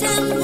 Hello.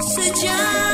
Suggest